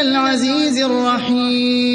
العزيز الرحيم.